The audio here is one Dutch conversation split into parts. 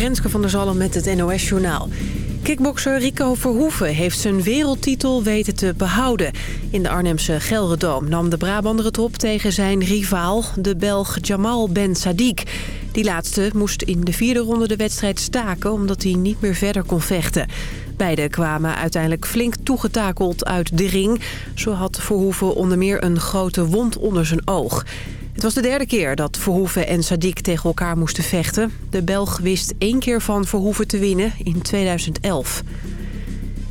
Renske van der Zalm met het NOS Journaal. Kickbokser Rico Verhoeven heeft zijn wereldtitel weten te behouden. In de Arnhemse Gelredoom nam de Brabander het op tegen zijn rivaal, de Belg Jamal Ben Sadiq. Die laatste moest in de vierde ronde de wedstrijd staken omdat hij niet meer verder kon vechten. Beiden kwamen uiteindelijk flink toegetakeld uit de ring. Zo had Verhoeven onder meer een grote wond onder zijn oog. Het was de derde keer dat Verhoeven en Sadiq tegen elkaar moesten vechten. De Belg wist één keer van Verhoeven te winnen in 2011.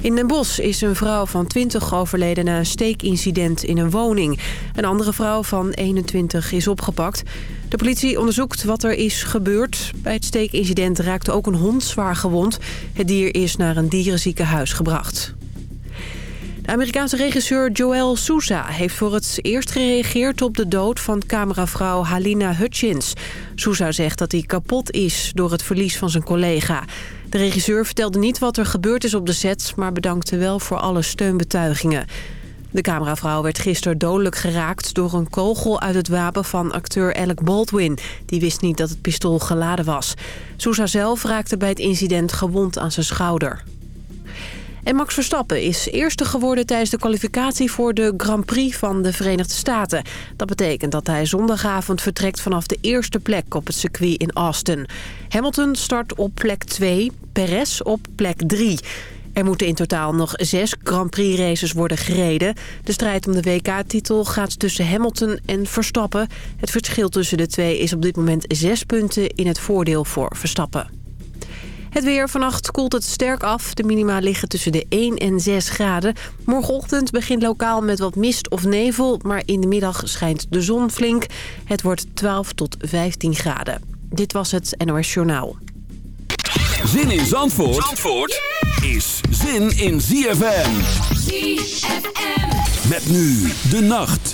In Den Bosch is een vrouw van 20 overleden na een steekincident in een woning. Een andere vrouw van 21 is opgepakt. De politie onderzoekt wat er is gebeurd. Bij het steekincident raakte ook een hond zwaar gewond. Het dier is naar een dierenziekenhuis gebracht. Amerikaanse regisseur Joel Sousa heeft voor het eerst gereageerd op de dood van cameravrouw Halina Hutchins. Sousa zegt dat hij kapot is door het verlies van zijn collega. De regisseur vertelde niet wat er gebeurd is op de set, maar bedankte wel voor alle steunbetuigingen. De cameravrouw werd gisteren dodelijk geraakt door een kogel uit het wapen van acteur Alec Baldwin. Die wist niet dat het pistool geladen was. Sousa zelf raakte bij het incident gewond aan zijn schouder. En Max Verstappen is eerste geworden tijdens de kwalificatie voor de Grand Prix van de Verenigde Staten. Dat betekent dat hij zondagavond vertrekt vanaf de eerste plek op het circuit in Austin. Hamilton start op plek 2, Perez op plek 3. Er moeten in totaal nog zes Grand Prix races worden gereden. De strijd om de WK-titel gaat tussen Hamilton en Verstappen. Het verschil tussen de twee is op dit moment zes punten in het voordeel voor Verstappen. Het weer. Vannacht koelt het sterk af. De minima liggen tussen de 1 en 6 graden. Morgenochtend begint lokaal met wat mist of nevel. Maar in de middag schijnt de zon flink. Het wordt 12 tot 15 graden. Dit was het NOS Journaal. Zin in Zandvoort, Zandvoort is zin in ZFM. ZFM. Met nu de nacht.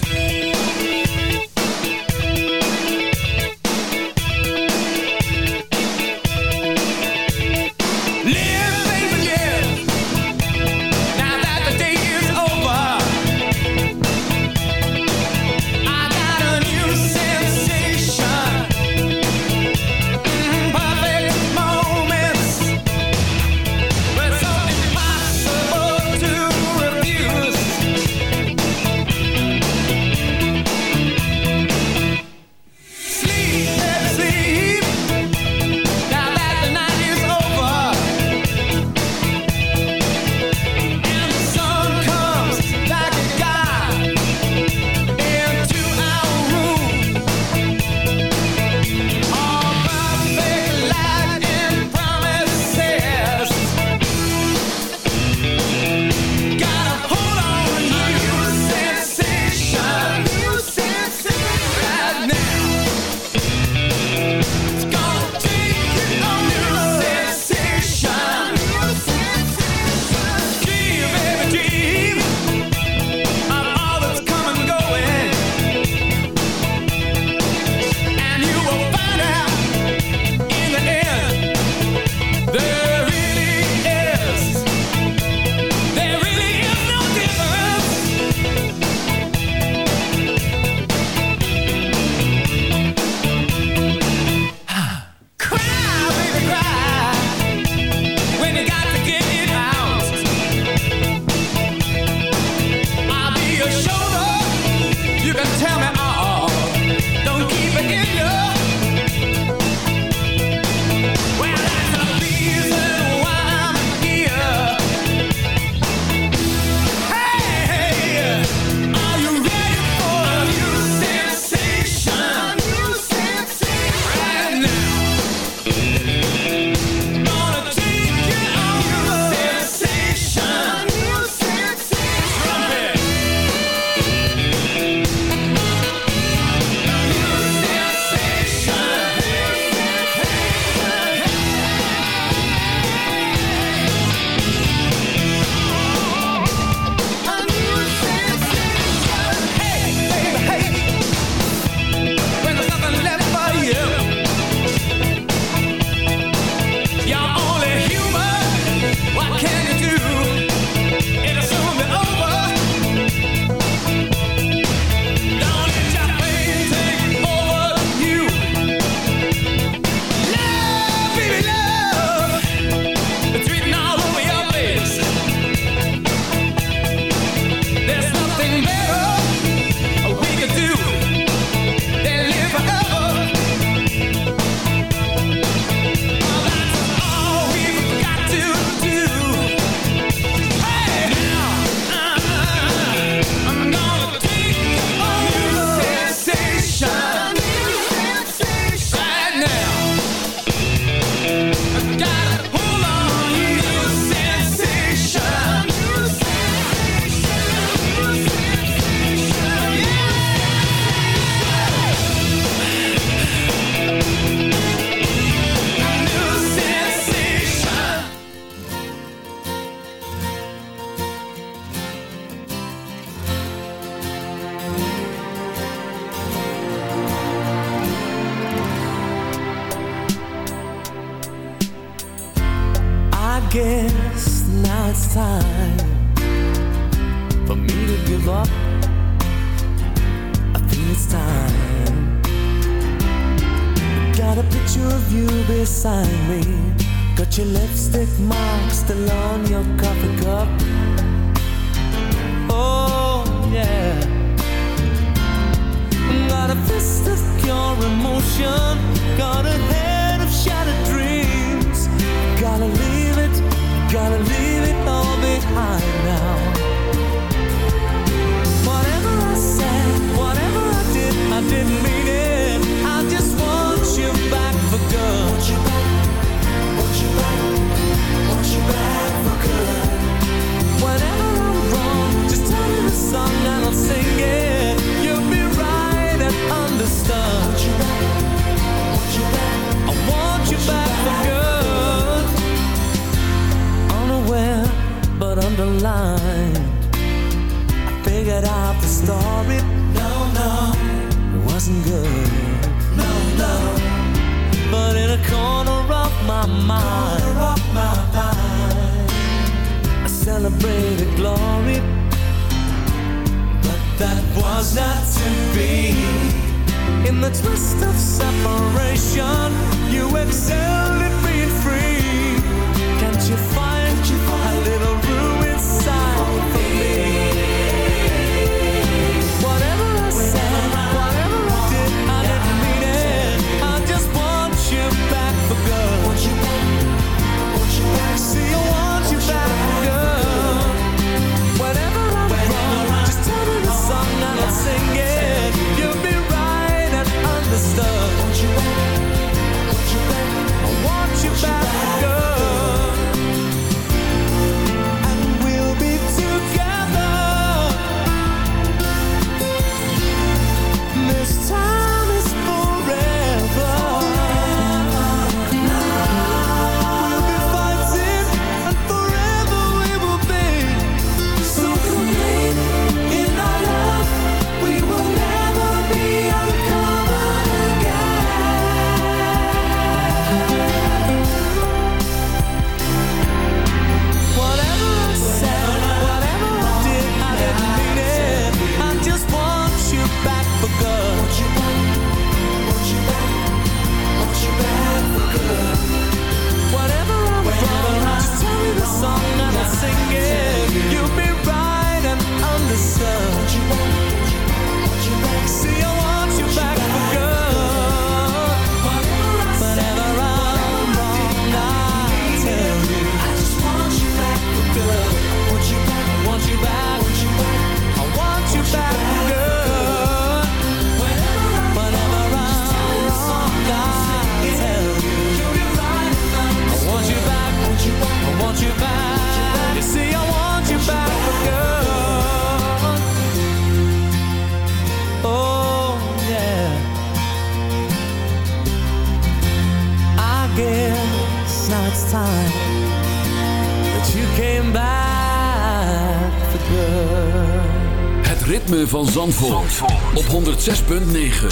Ritme van Zandvoort, op 106.9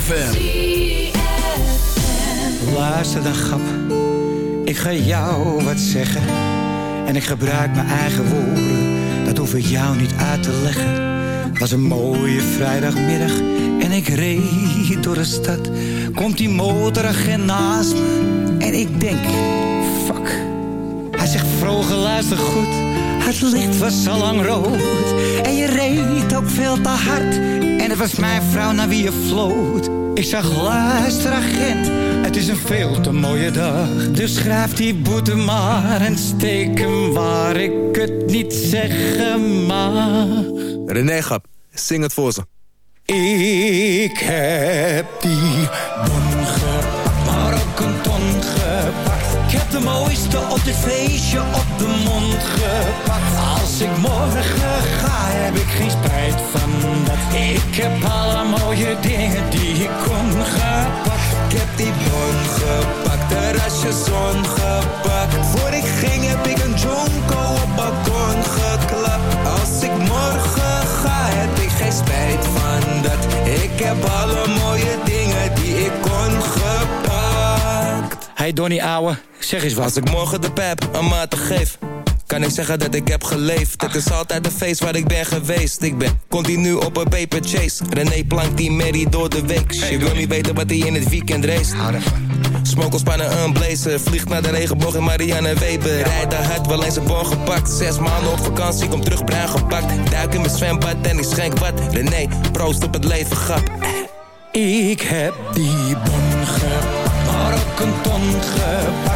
FM. Luister dan, grap. Ik ga jou wat zeggen. En ik gebruik mijn eigen woorden. Dat hoef ik jou niet uit te leggen. Het was een mooie vrijdagmiddag. En ik reed door de stad. Komt die motoragent naast me. En ik denk, fuck. Hij zegt, vroeger luister goed. Het licht was al lang rood. En je reed ook veel te hard. En het was mijn vrouw naar wie je floot. Ik zag, luister agent, het is een veel te mooie dag. Dus schrijf die boete maar en steek hem waar ik het niet zeggen mag. René Gap, zing het voor ze. Ik heb die bon gepakt, maar ook een ton gepakt. Ik heb de mooiste op dit feestje op de mond gepakt. Als ik morgen ga, heb ik geen spijt van dat. Ik heb alle mooie dingen die ik kon gepakt. Ik heb die bon gepakt, terrasje zon gepakt. Voor ik ging heb ik een jonko op balkon geklapt. Als ik morgen ga, heb ik geen spijt van dat. Ik heb alle mooie dingen die ik kon gepakt. Hey Donnie ouwe, Zeg eens wat. Als ik morgen de pijp een maat te geef kan ik zeggen dat ik heb geleefd? Het is altijd een feest waar ik ben geweest. Ik ben continu op een paper chase. René plankt die Mary door de week. Je wil niet weten wat hij in het weekend race. Smokkel spannen een blazer. Vliegt naar de regenboog in Marianne Weber. Rijdt de hard, wel eens een bon gepakt. Zes maanden op vakantie, kom terug bruin gepakt. Duik in mijn zwembad en ik schenk wat. René, proost op het leven, grap. Ik heb die bon gepakt, maar ook een ton gepakt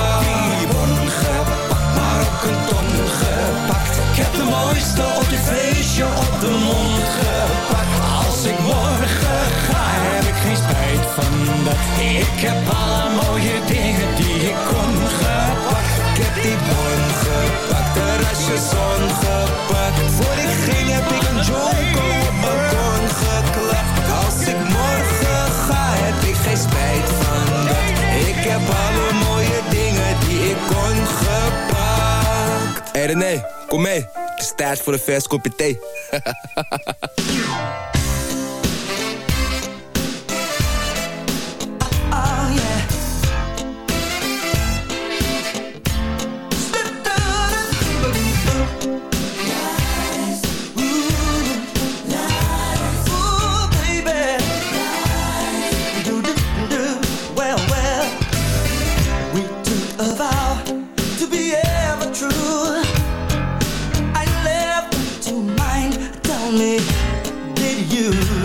mooiste op dit feestje op de mond gepakt. Als ik morgen ga, heb ik geen spijt van dat. Ik heb alle mooie dingen die ik kon gepakt. Ik heb die bon gepakt, terrasje zon gepakt. Voor ik ging heb ik een jonko op balkon geklapt. Als ik morgen ga, heb ik geen spijt van dat. Ik heb alle mooie dingen die ik kon gepakt. Hey René, kom mee. Tijd voor een vers kopje thee. You?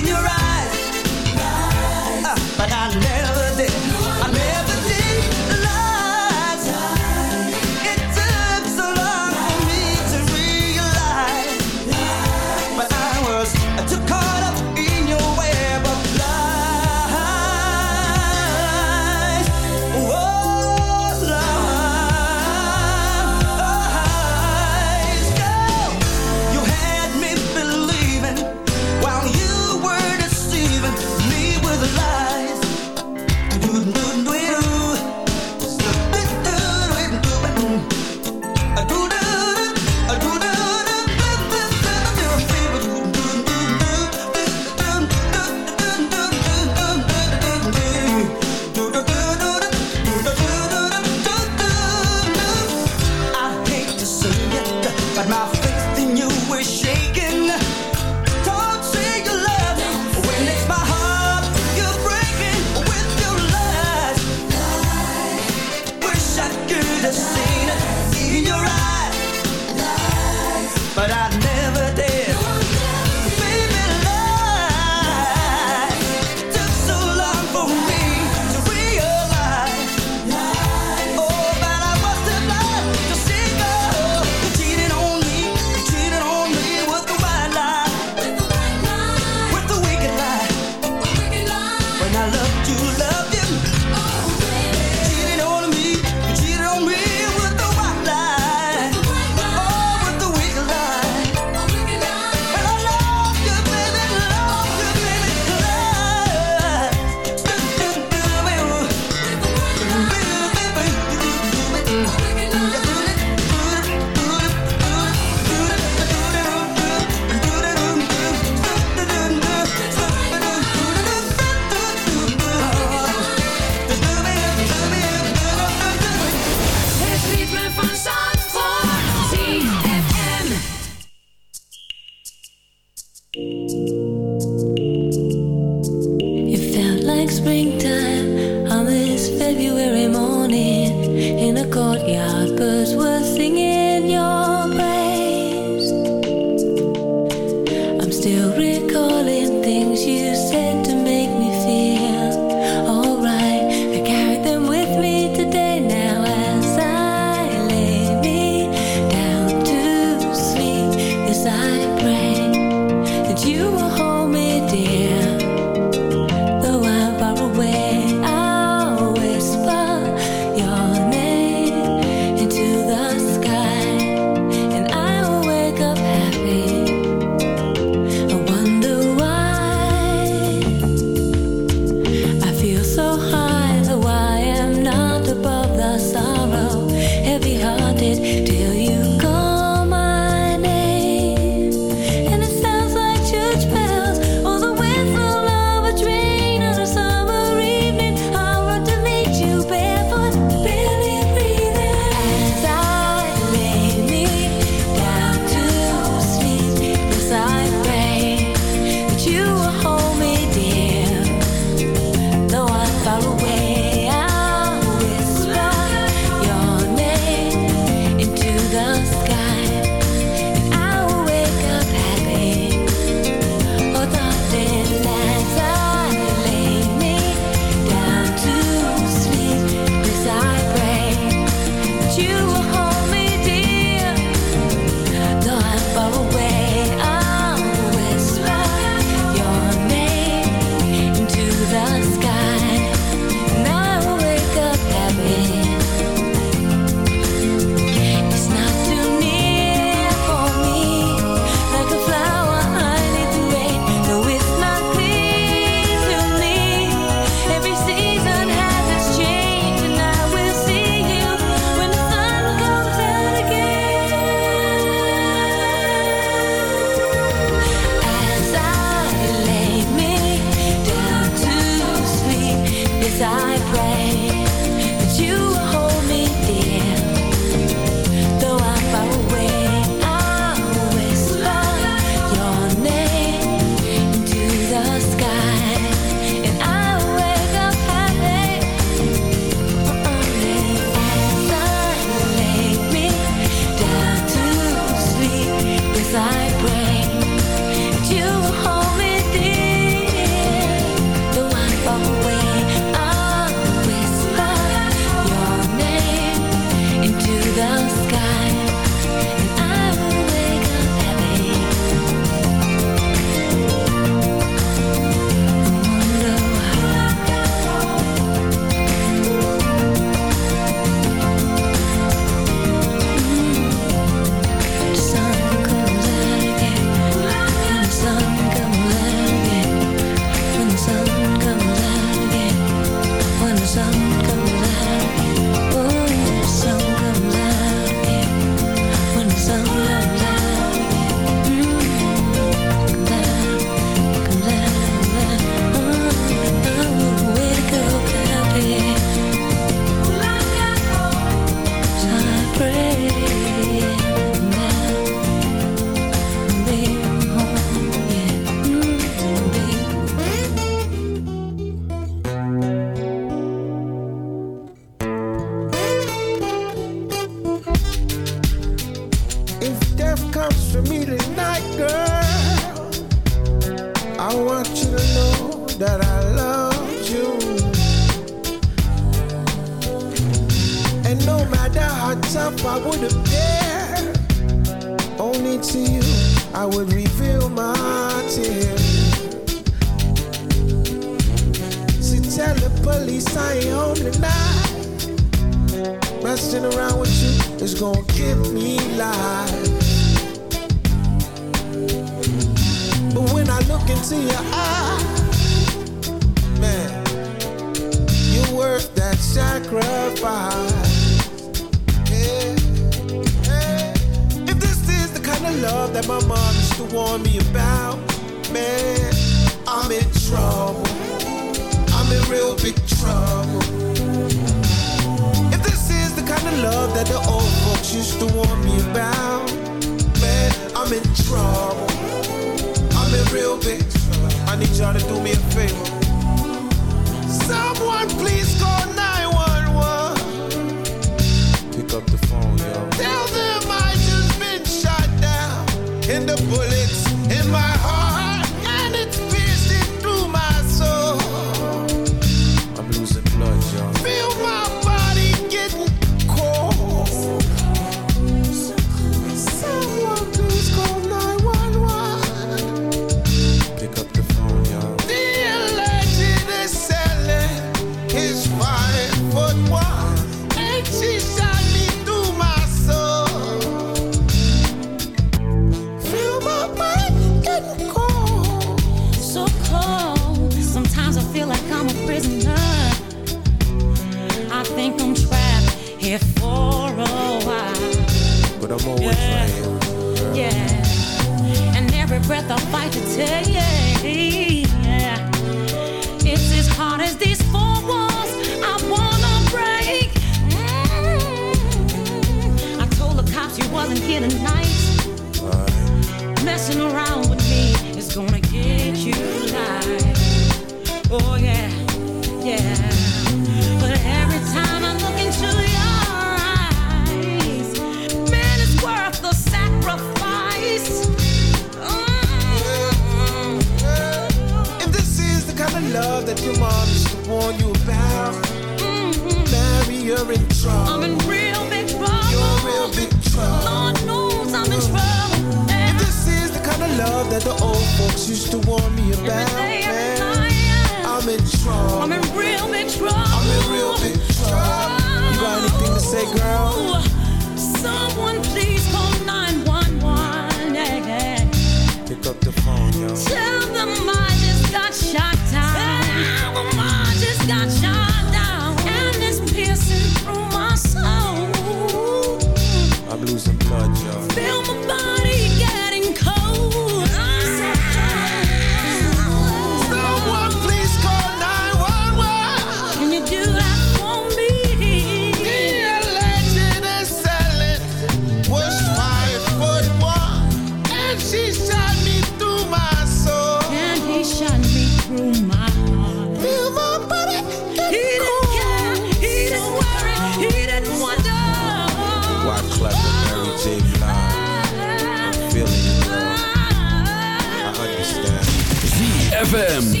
ZFM.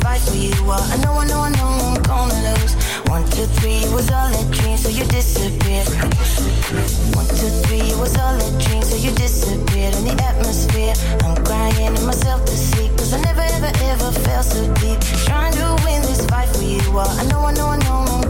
Fight for you, I know, I know, I know I'm gonna lose. One, two, three, was all a dream, so you disappeared. One, two, three, was all a dream, so you disappeared in the atmosphere. I'm crying in myself to sleep, cause I never ever ever felt so deep. Trying to win this fight for you, I know, I know, I know I'm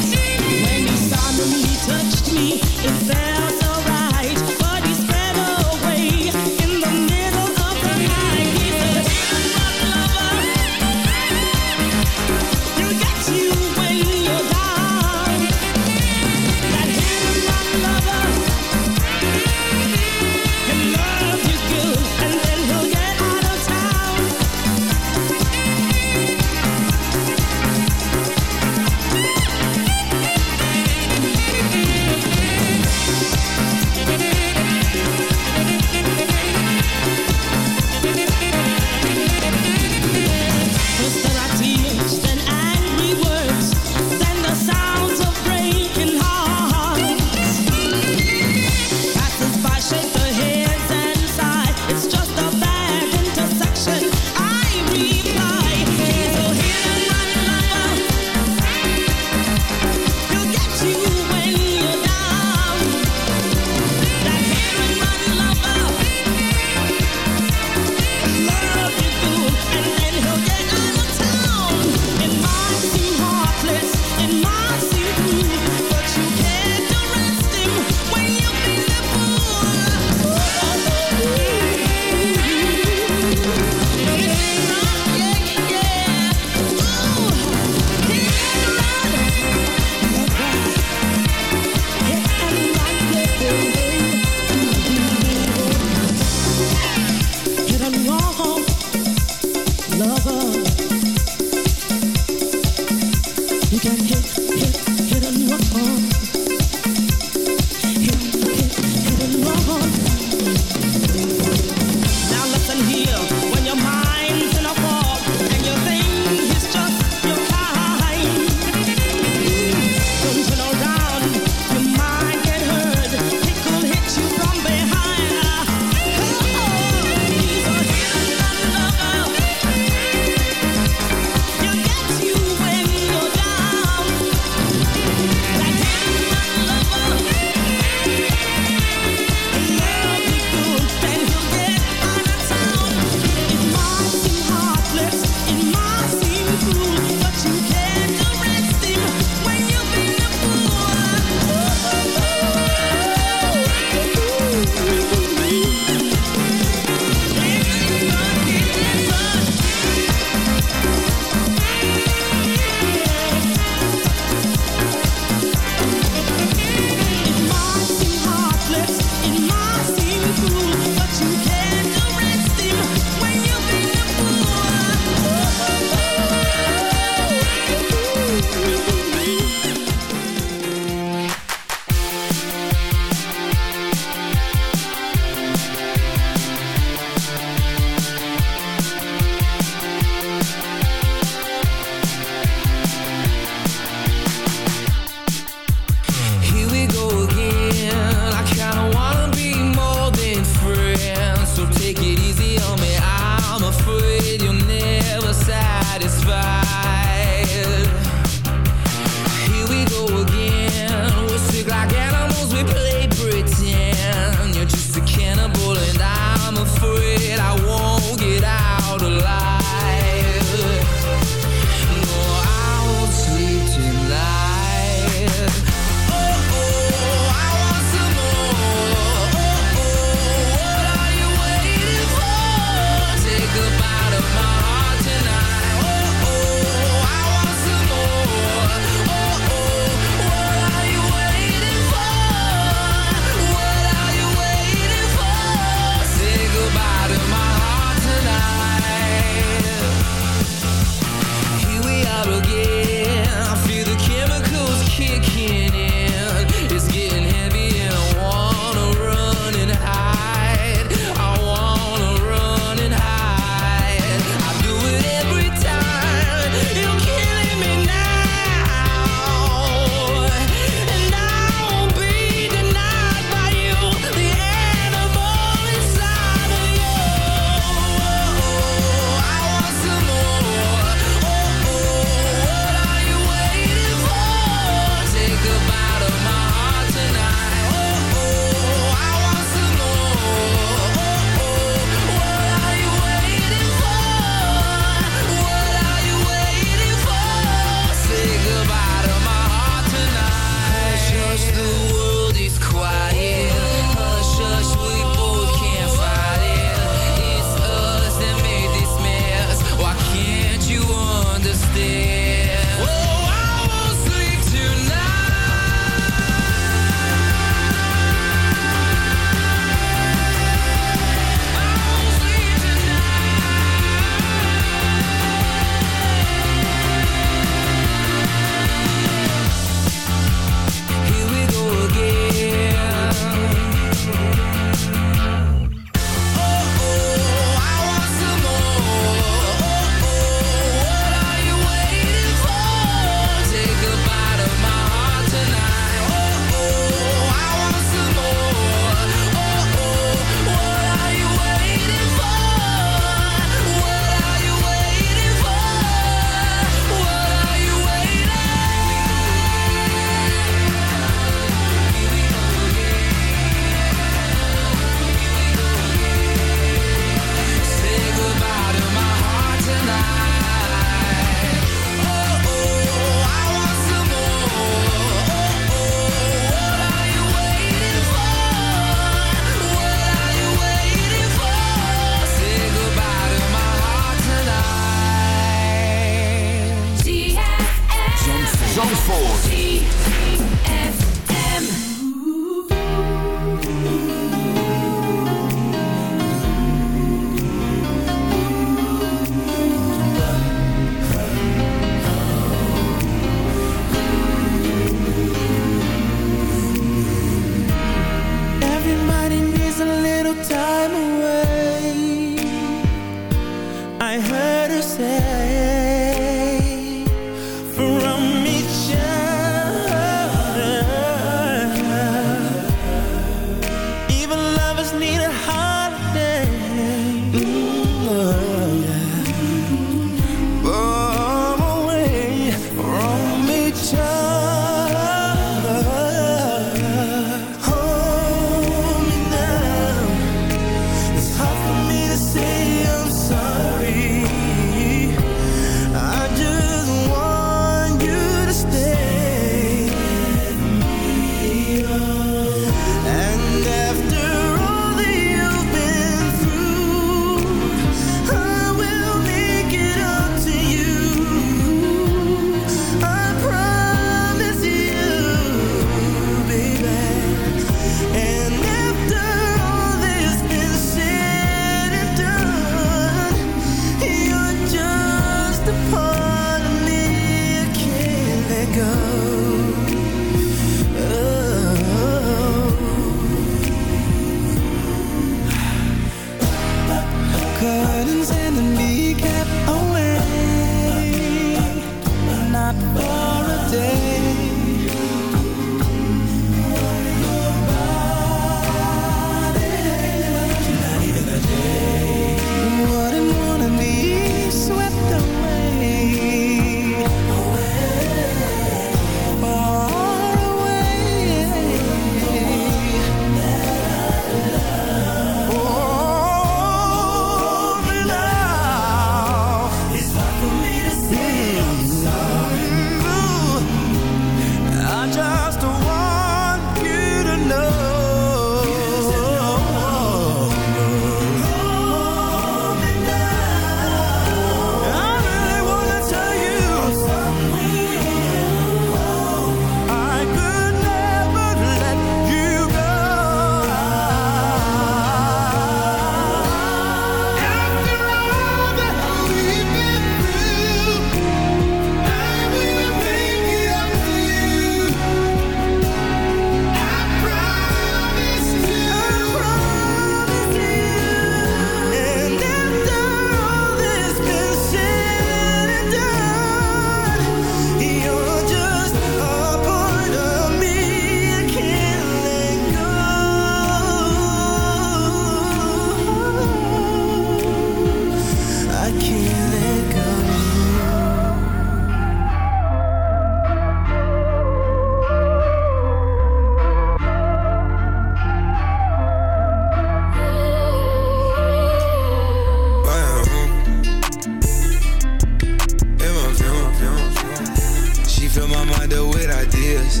fill my mind up with ideas.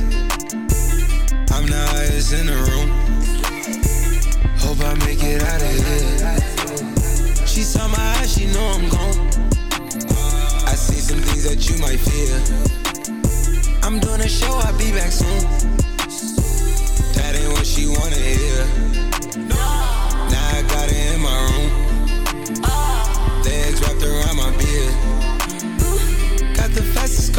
I'm the highest in the room. Hope I make it out of here. She saw my eyes, she know I'm gone. I see some things that you might fear. I'm doing a show, I'll be back soon. That ain't what she wanna hear.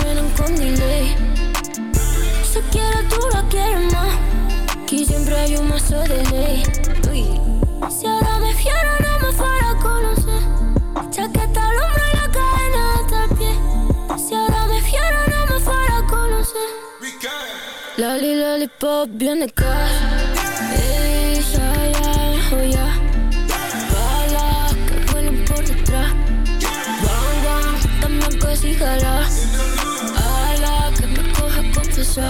Suenan con delay. Se quiere tú la quieres más. Aquí siempre hay un mazo de ley. Uy. Si ahora me fiero no me fuera a conocer. Chaqueta al hombro y la cadena hasta el pie. Si ahora me fiero no me fuera a conocer. Lali, lollipop, bien de casa Been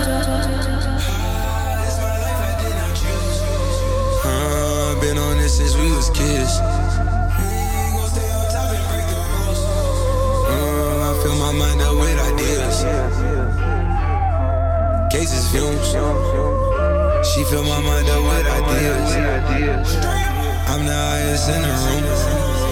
on this since we was kids. Uh, fill my mind up with ideas. Cases. She fill my mind up with ideas. I'm the highest in the room.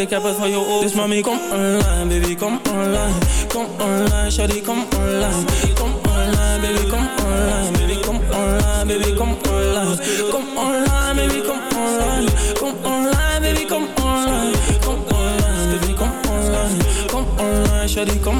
Ik heb het je over Dus kom online, baby, kom online. Kom online, shawty, kom online. Kom online, baby, kom online. Baby, kom online, baby, kom online. Kom online, baby, kom online. Kom online, baby, kom online. Kom online, baby, online. Online, shawty, kom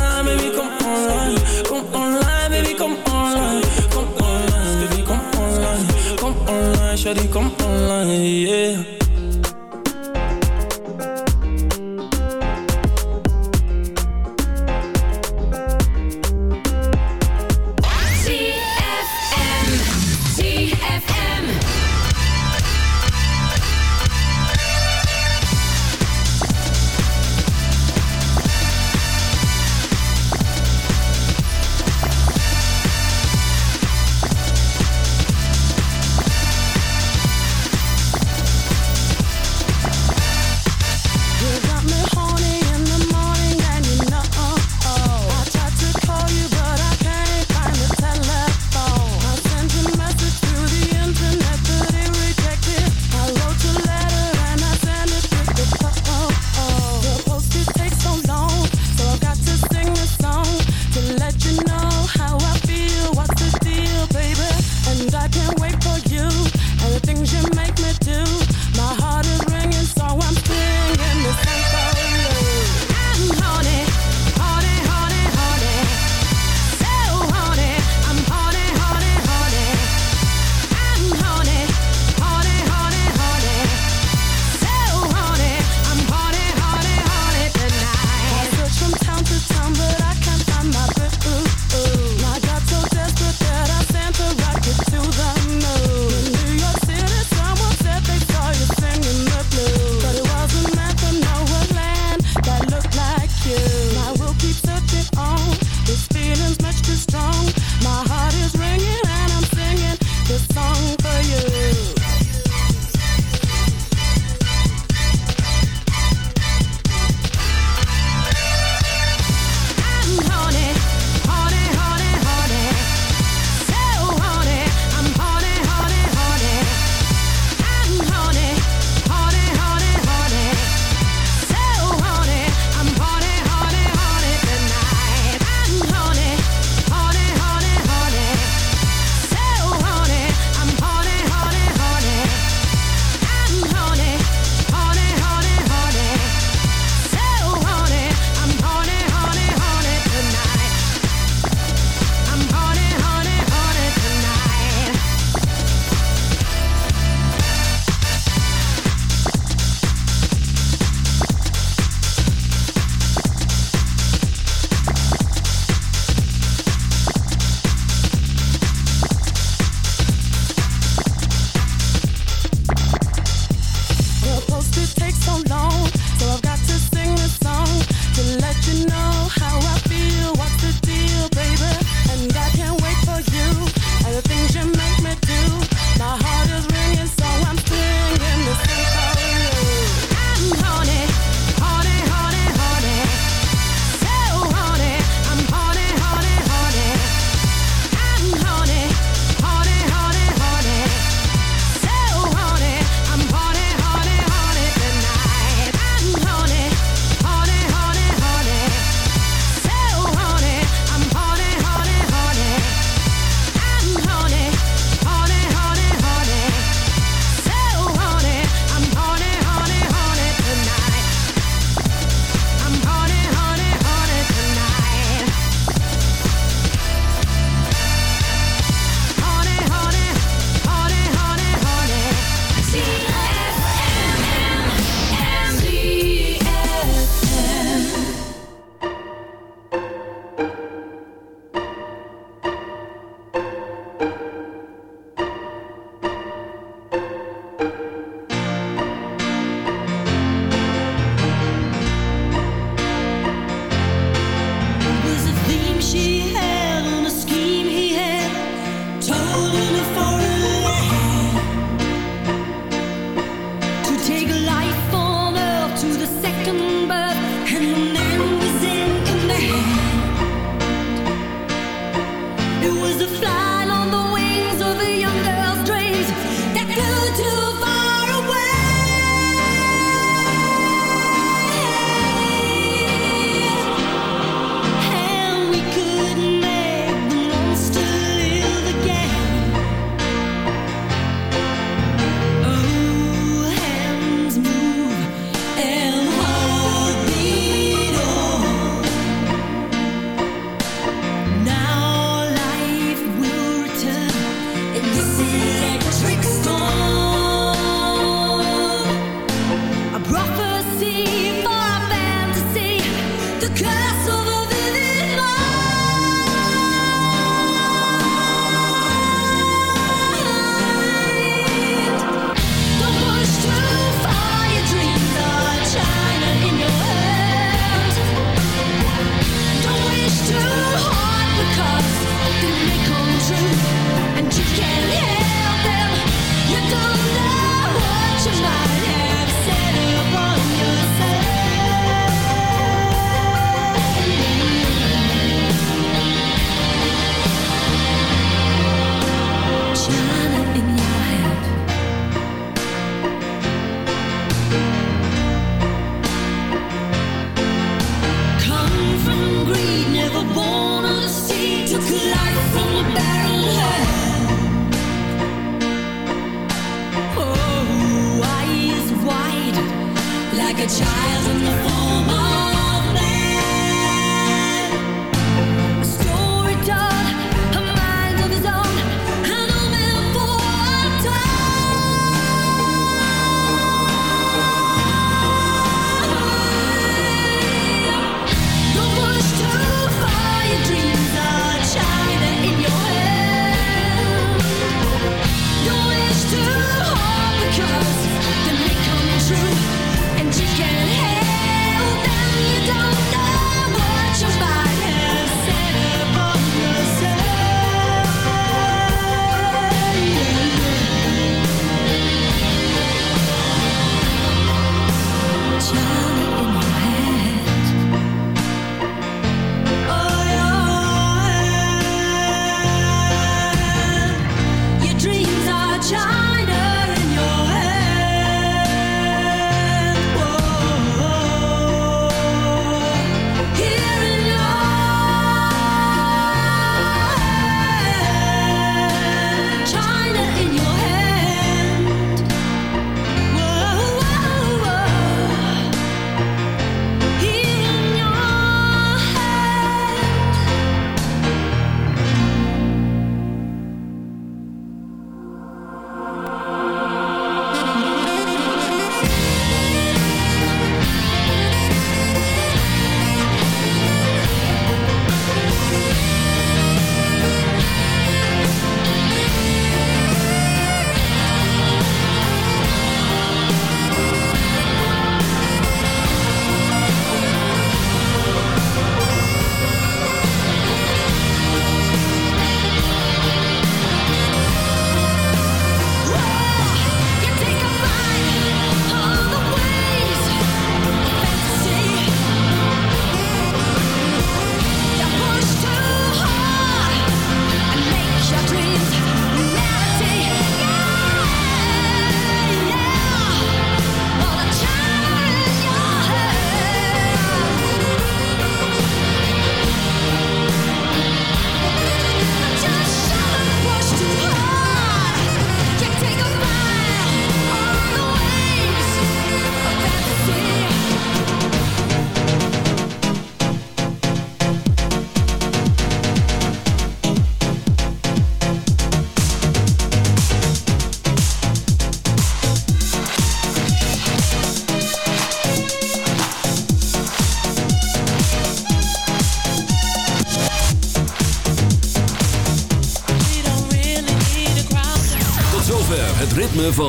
shawty, kom online,